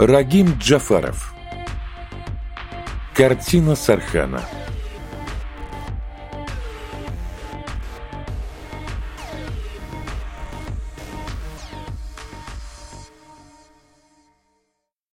Рагим Джафаров. Картина Сархана.